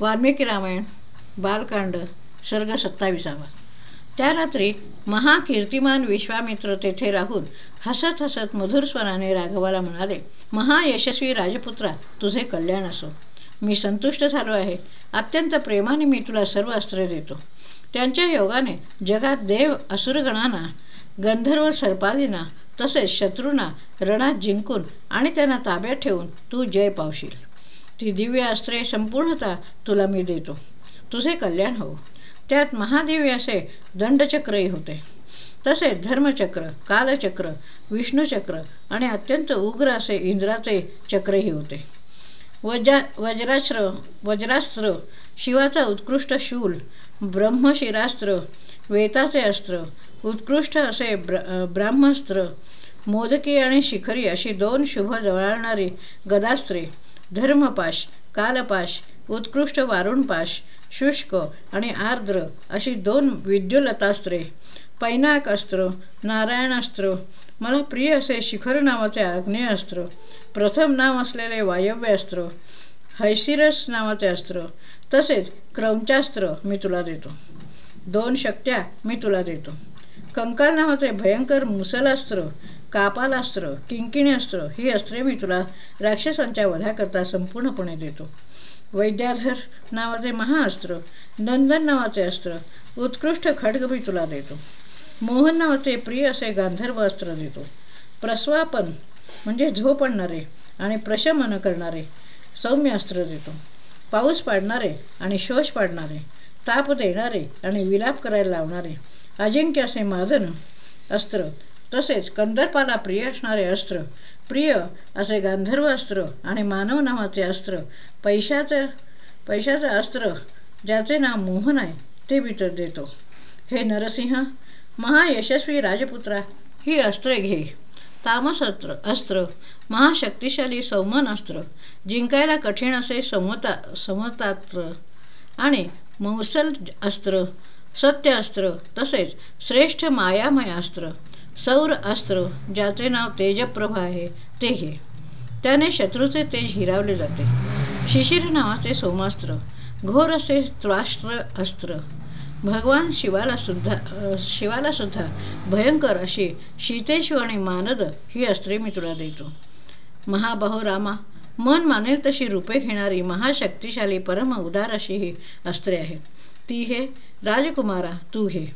वाल्मिकी रामायण बालकांड सर्ग सत्ताविसावा. त्या रात्री महाकीर्तिमान विश्वामित्र तेथे राहून हसत हसत मधुर स्वराने राघवाला म्हणाले महायशस्वी राजपुत्रा तुझे कल्याण असो. मी संतुष्ट झालो आहे. अत्यंत प्रेमाने मी तुला सर्व अस्त्र देतो. त्यांच्या योगाने जगात देव असुरगणांना गंधर्व सर्पादींना तसेच शत्रूंना रणात जिंकून आणि त्यांना ताब्यात ठेवून तू जय पावशील. ती दिव्य अस्त्रे संपूर्णतः तुला मी देतो. तुझे कल्याण हो. त्यात महादिव्य असे दंडचक्रही होते. तसेच धर्मचक्र कालचक्र विष्णूचक्र आणि अत्यंत उग्र असे इंद्राचे चक्रही होते. वजा वज्रास्त्र वज्रास्त्र शिवाचा उत्कृष्ट शूल ब्रह्मशिरास्त्र वेताचे अस्त्र उत्कृष्ट असे ब्र ब्राह्मस्त्र मोदकी आणि शिखरी अशी दोन शुभ जवळणारी गदास्त्रे धर्मपाश कालपाश उत्कृष्ट वारुणपाश शुष्क आणि आर्द्र अशी दोन विद्युलतास्त्रे. पैनाक अस्त्र नारायणास्त्र मला प्रिय असे शिखर नावाचे अस्त्र प्रथम नाव असलेले वायव्य अस्त्र हैसिरस नावाचे अस्त्र तसेच क्रौंचास्त्र मी तुला देतो. दोन शक्त्या मी तुला देतो. कंकाल नावाचे भयंकर मुसलास्त्र कापालास्त्र किंकिणी अस्त्र ही अस्त्रे मी तुला राक्षसांच्या वधाकरता संपूर्णपणे देतो. वैद्याधर नावाचे महाअस्त्र नंदन नावाचे अस्त्र उत्कृष्ट खड्ग मी तुला देतो. मोहन नावाचे प्रिय असे गांधर्व अस्त्र देतो. प्रस्वापन म्हणजे झोप आणणारे आणि प्रशमन करणारे सौम्य अस्त्र देतो. पाऊस पाडणारे आणि शोष पाडणारे ताप देणारे आणि विलाप करायला लावणारे अजिंक्य असे मादन अस्त्र तसेच कंदर्पाला प्रिय असणारे अस्त्र प्रिय असे गांधर्व अस्त्र आणि मानव नावाचे अस्त्र पैशाचं पैशाचं अस्त्र ज्याचे नाव मोहन आहे ते मी तर देतो. हे नरसिंह महायशस्वी राजपुत्रा ही अस्त्रे घे. तामस अस्त्र अस्त्र महाशक्तिशाली सौमन अस्त्र जिंकायला कठीण असे समता समतात्र आणि मौसल अस्त्र सत्य अस्त्र तसेच श्रेष्ठ मायामय अस्त्र. सौर अस्त्र ज्याचे नाव तेजप्रभा आहे ते हे त्याने शत्रूचे तेज हिरावले जाते. शिशिर नावाचे सोमास्त्र घोर असे त्वास्त्र अस्त्र. भगवान शिवाला सुद्धा शिवाला सुद्धा भयंकर अशी शीतेशू आणि मानद ही अस्त्रे मी तुला देतो. महाबाहो रामा मन मानेल तशी रूपे घेणारी महाशक्तिशाली परम उदार अशी ही अस्त्रे आहेत. ती हे राजकुमारा तू हे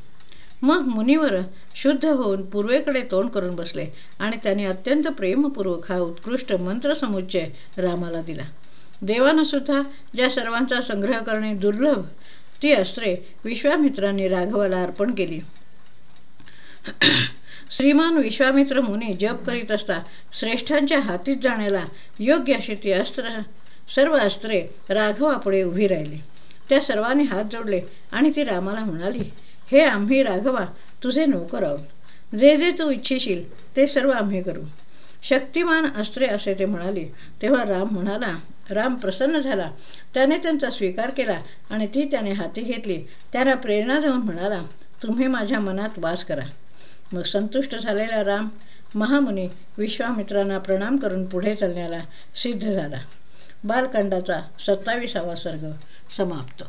मग मुनिवर शुद्ध होऊन पूर्वेकडे तोंड करून बसले आणि त्याने अत्यंत प्रेमपूर्वक हा उत्कृष्ट मंत्रसमुच्चय रामाला दिला. देवानंसुद्धा ज्या सर्वांचा संग्रह करणे दुर्लभ ती अस्त्रे विश्वामित्रांनी राघवाला अर्पण केली. श्रीमान विश्वामित्र मुनी जप करीत असता श्रेष्ठांच्या हातीत जाण्याला योग्य अशी ती अस्त्र सर्व अस्त्रे राघवापुढे उभी राहिली. त्या सर्वांनी हात जोडले आणि ती रामाला म्हणाली हे आम्ही राघवा तुझे नोकर आहोत. जे जे तू इच्छिशील ते सर्व आम्ही करू. शक्तिमान अस्त्रे असे ते म्हणाले. तेव्हा राम म्हणाला राम प्रसन्न झाला. त्याने त्यांचा स्वीकार केला आणि ती त्याने हाती घेतली. त्याला प्रेरणा देऊन म्हणाला तुम्ही माझ्या मनात वास करा. मग संतुष्ट झालेला राम महामुनी विश्वामित्रांना प्रणाम करून पुढे चालण्याला सिद्ध झाला. बालकांडाचा सत्तावीसावा सर्ग समाप्त.